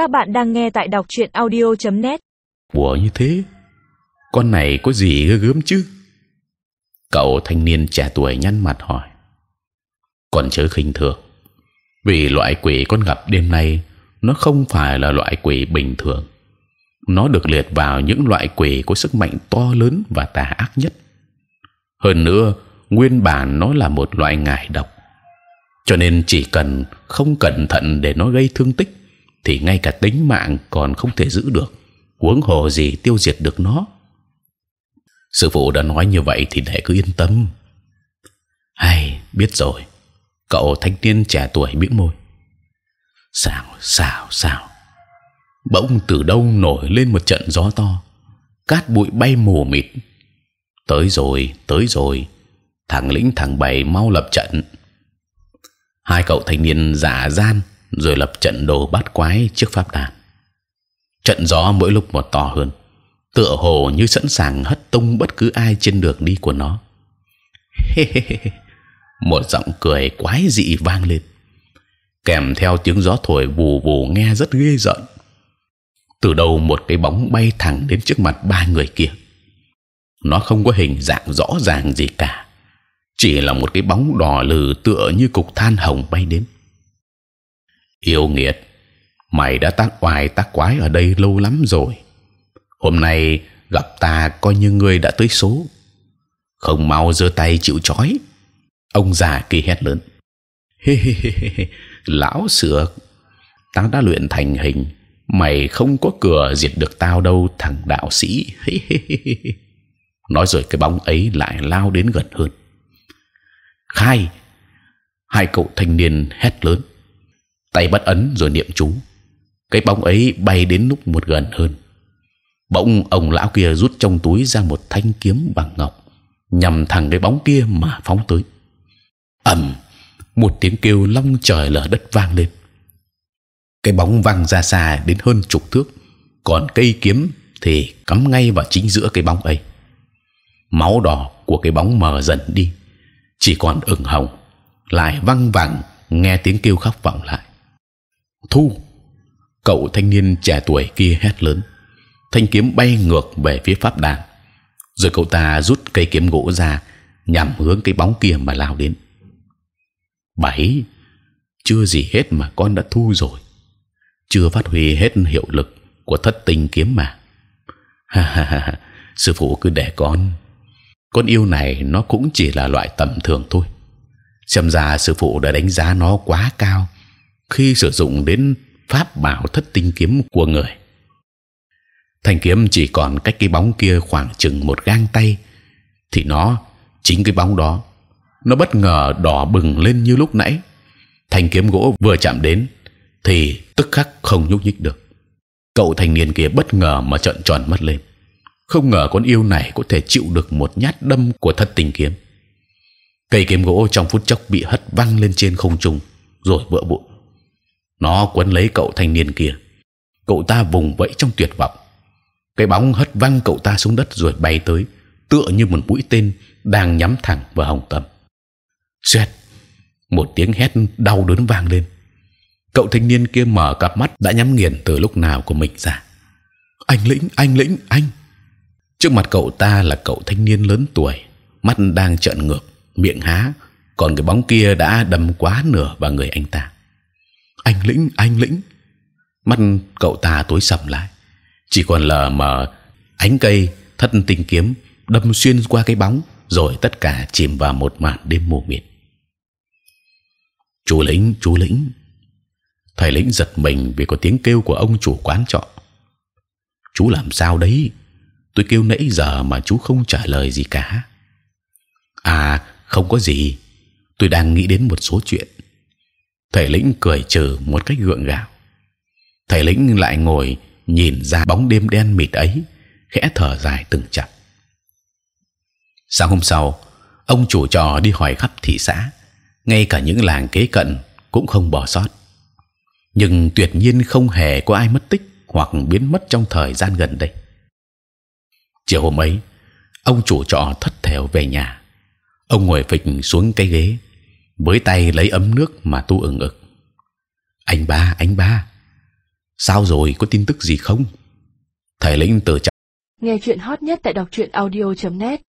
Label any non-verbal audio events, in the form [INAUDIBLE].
Các bạn đang nghe tại đọc truyện audio.net. Bùa như thế, con này có gì ghê gớm chứ? Cậu thanh niên trẻ tuổi nhăn mặt hỏi. Còn chớ khinh thường, vì loại quỷ con gặp đêm nay nó không phải là loại quỷ bình thường. Nó được liệt vào những loại quỷ có sức mạnh to lớn và tà ác nhất. Hơn nữa, nguyên bản nó là một loại ngải độc, cho nên chỉ cần không cẩn thận để nó gây thương tích, thì ngay cả tính mạng còn không thể giữ được. huống hồ gì tiêu diệt được nó. Sư phụ đã nói như vậy thì đệ cứ yên tâm. Hay biết rồi. Cậu thanh niên trẻ tuổi bĩu môi. Sao sao sao? Bỗng từ đâu nổi lên một trận gió to, cát bụi bay mù mịt. Tới rồi, tới rồi. Thằng lĩnh thằng bảy mau lập trận. Hai cậu thanh niên giả gian rồi lập trận đồ bát quái trước pháp đàn. Trận gió mỗi lúc một to hơn, tựa hồ như sẵn sàng hất tung bất cứ ai trên đường đi của nó. một giọng cười quái dị vang lên, kèm theo tiếng gió thổi vù vù nghe rất ghê rợn. Từ đầu một cái bóng bay thẳng đến trước mặt ba người kia. Nó không có hình dạng rõ ràng gì cả, chỉ là một cái bóng đỏ lừ tựa như cục than hồng bay đến yêu nghiệt, mày đã tác oai tác quái ở đây lâu lắm rồi. Hôm nay gặp ta coi như ngươi đã tới số. Không mau giơ tay chịu trói. Ông già kia hét lớn. Lão sửa, ta đã luyện thành hình. Mày không có cửa diệt được tao đâu, thằng đạo sĩ. Nói rồi cái bóng ấy lại lao đến gần hơn. Khai, hai cậu thanh niên hét lớn tay bắt ấn rồi niệm chú. Cái bóng ấy bay đến lúc một gần hơn. Bỗng ông lão kia rút trong túi ra một thanh kiếm bằng ngọc, nhằm thẳng cái bóng kia mà phóng tới. Ầm! Một tiếng kêu long trời lở đất vang lên. Cái bóng văng ra xa đến hơn chục thước, còn cây kiếm thì cắm ngay vào chính giữa cái bóng ấy. Máu đỏ của cái bóng mờ dần đi, chỉ còn ửng hồng, lại văng vẳng, nghe tiếng kêu khóc vọng lại thu, cậu thanh niên trẻ tuổi kia hét lớn. Thanh kiếm bay ngược về phía pháp đàn. Rồi cậu ta rút cây kiếm gỗ ra, nhằm hướng cái bóng kia mà lao đến. Bảy chưa gì hết mà con đã thu rồi. Chưa phát huy hết hiệu lực của thất tình kiếm mà. [LAUGHS] Ha ha ha, sư phụ cứ để con. Con yêu này nó cũng chỉ là loại tầm thường thôi. Xem ra sư phụ đã đánh giá nó quá cao khi sử dụng đến pháp bảo thất tinh kiếm của người. Thanh kiếm chỉ còn cách cái bóng kia khoảng chừng một gang tay, thì nó chính cái bóng đó, nó bất ngờ đỏ bừng lên như lúc nãy. Thanh kiếm gỗ vừa chạm đến, thì tức khắc không nhúc nhích được. Cậu thanh niên kia bất ngờ mà trợn tròn mắt lên, không ngờ con yêu này có thể chịu được một nhát đâm của thất tình kiếm. Cây kiếm gỗ trong phút chốc bị hất văng lên trên không trung, rồi vỡ vụn nó quấn lấy cậu thanh niên kia. Cậu ta vùng vẫy trong tuyệt vọng. Cái bóng hất văng cậu ta xuống đất rồi bay tới, tựa như một mũi tên đang nhắm thẳng vào hồng tâm. Xoẹt! Một tiếng hét đau đớn vang lên. Cậu thanh niên kia mở cặp mắt đã nhắm nghiền từ lúc nào của mình ra. Anh lĩnh anh lĩnh, anh! Trước mặt cậu ta là cậu thanh niên lớn tuổi, mắt đang trợn ngược, miệng há, còn cái bóng kia đã đâm quá nửa vào người anh ta anh lĩnh anh lĩnh. Mắt cậu ta tối sầm lại. Chỉ còn lờ mờ, ánh cây thất tình kiếm đâm xuyên qua cái bóng, rồi tất cả chìm vào một màn đêm mù mịt. Chú lĩnh chú lĩnh. Thầy lĩnh giật mình vì có tiếng kêu của ông chủ quán trọ. Chú làm sao đấy? Tôi kêu nãy giờ mà chú không trả lời gì cả. À không có gì. Tôi đang nghĩ đến một số chuyện thầy lĩnh cười trừ một cách gượng gạo. Thầy lĩnh lại ngồi nhìn ra bóng đêm đen mịt ấy, khẽ thở dài từng chập sáng hôm sau, ông chủ trò đi hỏi khắp thị xã, ngay cả những làng kế cận cũng không bỏ sót. Nhưng tuyệt nhiên không hề có ai mất tích hoặc biến mất trong thời gian gần đây. Chiều hôm ấy, ông chủ trọ thất thèo về nhà. Ông ngồi phịch xuống cái ghế với tay lấy ấm nước mà tu ừng ực. Anh ba anh ba, sao rồi, có tin tức gì không? Thầy lĩnh từ Nghe chuyện hot nhất tại đọc truyện audio.net